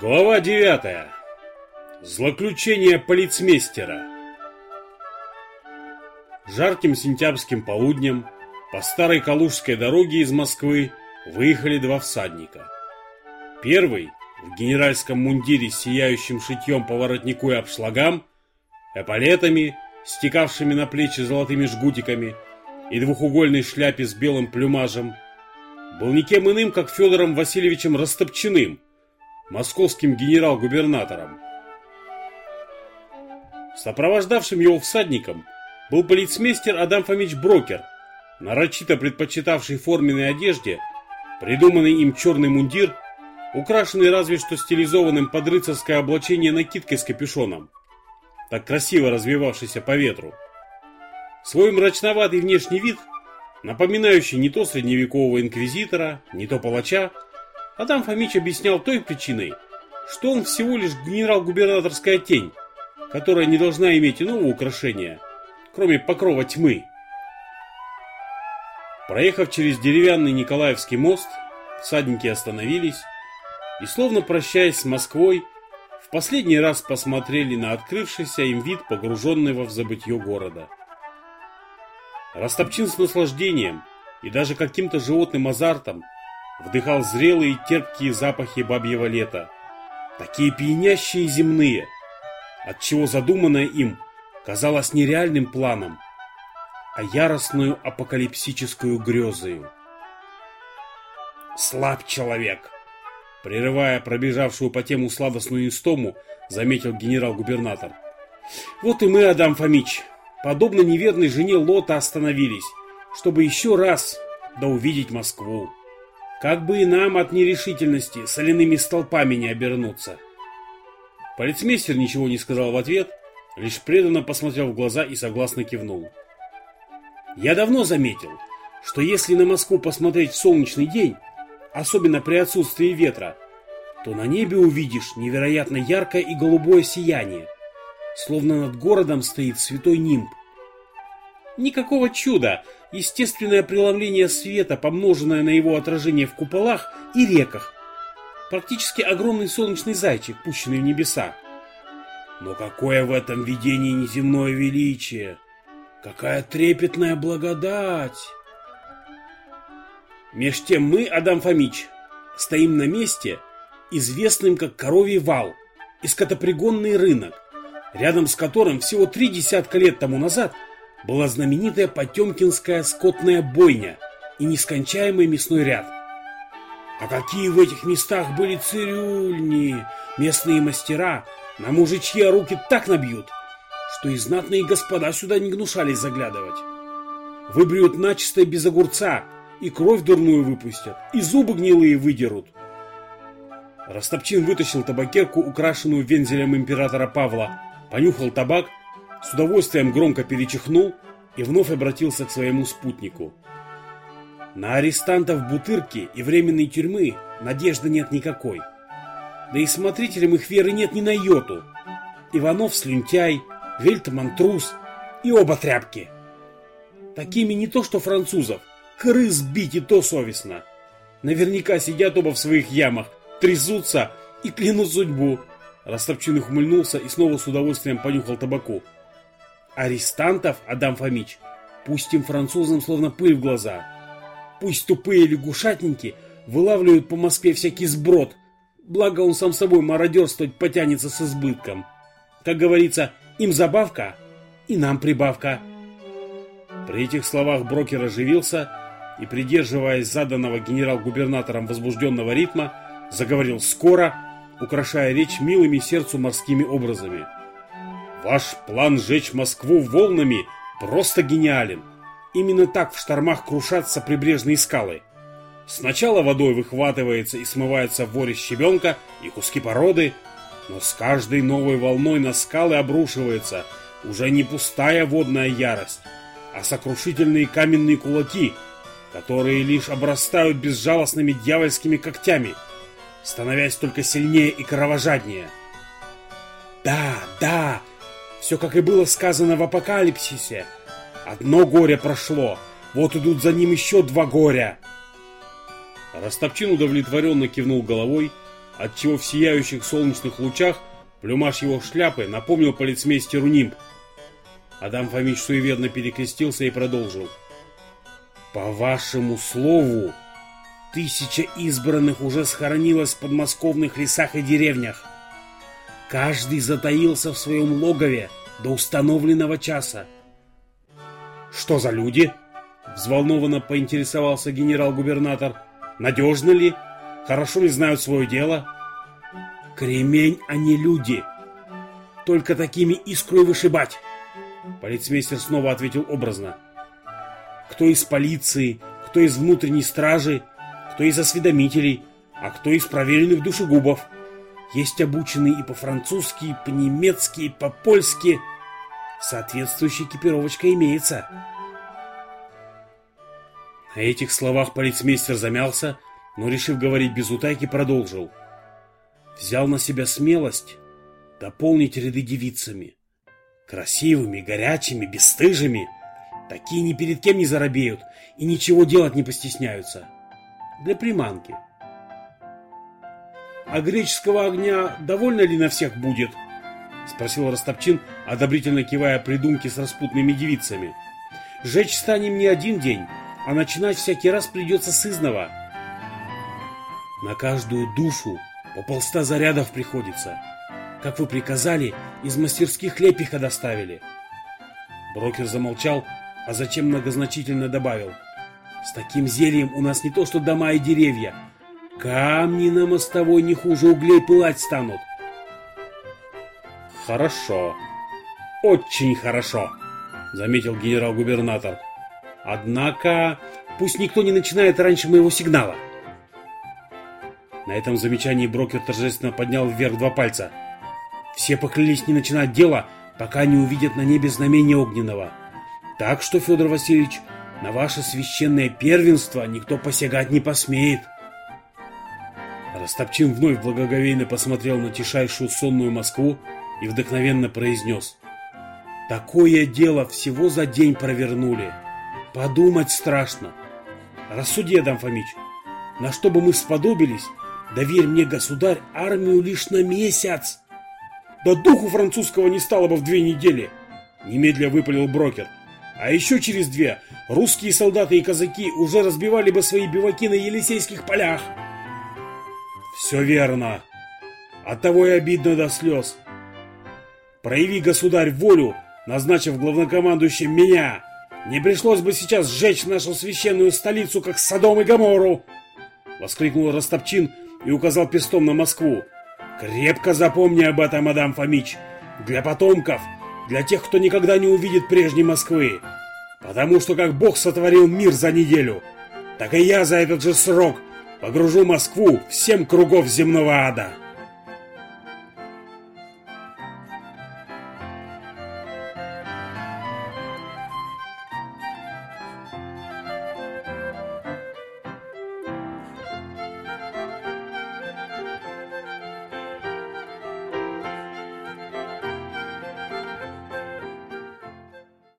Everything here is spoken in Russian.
Глава 9. Злоключение полицмейстера. Жарким сентябрьским полуднем по старой Калужской дороге из Москвы выехали два всадника. Первый в генеральском мундире с сияющим шитьем по воротнику и обшлагам, эполетами, стекавшими на плечи золотыми жгутиками, и двухугольной шляпе с белым плюмажем, был никем иным, как Федором Васильевичем Растопчиным, московским генерал-губернатором. Сопровождавшим его всадником был полицмейстер Адам Фомич Брокер, нарочито предпочитавший форменной одежде придуманный им черный мундир, украшенный разве что стилизованным под рыцарское облачение накидкой с капюшоном, так красиво развивавшийся по ветру. Свой мрачноватый внешний вид, напоминающий не то средневекового инквизитора, не то палача, Адам Фомич объяснял той причиной, что он всего лишь генерал-губернаторская тень, которая не должна иметь иного украшения, кроме покрова тьмы. Проехав через деревянный Николаевский мост, всадники остановились и, словно прощаясь с Москвой, в последний раз посмотрели на открывшийся им вид погруженного в забытье города. Растопчин с наслаждением и даже каким-то животным азартом вдыхал зрелые терпкие запахи бабьего лета, такие пьянящие земные, отчего задуманное им казалось нереальным планом, а яростную апокалипсическую грезою. «Слаб человек!» Прерывая пробежавшую по тему сладостную истому, заметил генерал-губернатор. «Вот и мы, Адам Фомич, подобно неверной жене Лота остановились, чтобы еще раз да увидеть Москву». Как бы и нам от нерешительности соляными столпами не обернуться. Полицмейстер ничего не сказал в ответ, лишь преданно посмотрел в глаза и согласно кивнул. Я давно заметил, что если на Москву посмотреть в солнечный день, особенно при отсутствии ветра, то на небе увидишь невероятно яркое и голубое сияние, словно над городом стоит святой нимб. Никакого чуда, естественное преломление света, помноженное на его отражение в куполах и реках. Практически огромный солнечный зайчик, пущенный в небеса. Но какое в этом видении неземное величие! Какая трепетная благодать! Меж тем мы, Адам Фомич, стоим на месте, известным как Коровий вал и скотопригонный рынок, рядом с которым всего три десятка лет тому назад – была знаменитая Потемкинская скотная бойня и нескончаемый мясной ряд. А какие в этих местах были цирюльни, местные мастера, на мужичья руки так набьют, что и знатные господа сюда не гнушались заглядывать. Выбреют начисто без огурца, и кровь дурную выпустят, и зубы гнилые выдерут. Растопчин вытащил табакерку, украшенную вензелем императора Павла, понюхал табак с удовольствием громко перечихнул и вновь обратился к своему спутнику. На арестантов Бутырки и временной тюрьмы надежды нет никакой. Да и смотрителям их веры нет ни на йоту. Иванов слюнтяй, Вельтман трус и оба тряпки. Такими не то что французов, крыс бить и то совестно. Наверняка сидят оба в своих ямах, трясутся и клянут судьбу. Растопчин ухмыльнулся и снова с удовольствием понюхал табаку. Арестантов, Адам Фомич, пустим французам словно пыль в глаза. Пусть тупые лягушатники вылавливают по Москве всякий сброд, благо он сам собой мародерствовать потянется с избытком. Как говорится, им забавка, и нам прибавка. При этих словах брокер оживился и, придерживаясь заданного генерал-губернатором возбужденного ритма, заговорил скоро, украшая речь милыми сердцу морскими образами. Ваш план сжечь Москву волнами просто гениален. Именно так в штормах крушатся прибрежные скалы. Сначала водой выхватывается и смывается воре щебенка и куски породы, но с каждой новой волной на скалы обрушивается уже не пустая водная ярость, а сокрушительные каменные кулаки, которые лишь обрастают безжалостными дьявольскими когтями, становясь только сильнее и кровожаднее. Да, да, все, как и было сказано в апокалипсисе. Одно горе прошло, вот идут за ним еще два горя. Растопчин удовлетворенно кивнул головой отчего в сияющих солнечных лучах плюмаж его шляпы напомнил полицмейстеру нимб. Адам Фомич суеверно перекрестился и продолжил. «По вашему слову, тысяча избранных уже схоронилась в подмосковных лесах и деревнях. Каждый затаился в своем логове до установленного часа. Что за люди?» Взволнованно поинтересовался генерал-губернатор. «Надежны ли? Хорошо ли знают свое дело?» «Кремень, а не люди. Только такими искру и вышибать!» Полицмейстер снова ответил образно. «Кто из полиции, кто из внутренней стражи, кто из осведомителей, а кто из проверенных душегубов. Есть обученные и по-французски, и по-немецки, и по-польски. Соответствующая экипировочка имеется». На этих словах полицмейстер замялся, но, решив говорить без утайки, продолжил. Взял на себя смелость дополнить ряды девицами. Красивыми, горячими, бесстыжими. Такие ни перед кем не заробеют и ничего делать не постесняются. Для приманки. А греческого огня довольно ли на всех будет? Спросил Растопчин, одобрительно кивая придумки с распутными девицами. Жечь станем не один день, а начинать всякий раз придется с изного. На каждую душу по полста зарядов приходится. Как вы приказали, из мастерских лепиха доставили. Брокер замолчал, а затем многозначительно добавил. С таким зельем у нас не то что дома и деревья. Камни на мостовой не хуже углей пылать станут. Хорошо. Очень хорошо, заметил генерал-губернатор. Однако, пусть никто не начинает раньше моего сигнала. На этом замечании брокер торжественно поднял вверх два пальца. Все поклялись не начинать дело, пока не увидят на небе знамение огненного. Так что, Федор Васильевич, на ваше священное первенство никто посягать не посмеет. Растопчин вновь благоговейно посмотрел на тишайшую сонную Москву и вдохновенно произнес. «Такое дело всего за день провернули. Подумать страшно. Рассуди, Адам Фомич, на что бы мы сподобились, доверь мне, государь, армию лишь на месяц. Да духу французского не стало бы в две недели, немедля выпалил брокер. А еще через две русские солдаты и казаки уже разбивали бы свои биваки на Елисейских полях. Все верно. Оттого и обидно до слез. Прояви, государь, волю, назначив главнокомандующим меня, не пришлось бы сейчас сжечь нашу священную столицу, как Содом и Гомору!» Воскликнул Ростопчин и указал перстом на Москву. «Крепко запомни об этом, мадам Фомич, для потомков, для тех, кто никогда не увидит прежней Москвы. Потому что как Бог сотворил мир за неделю, так и я за этот же срок погружу Москву в семь кругов земного ада».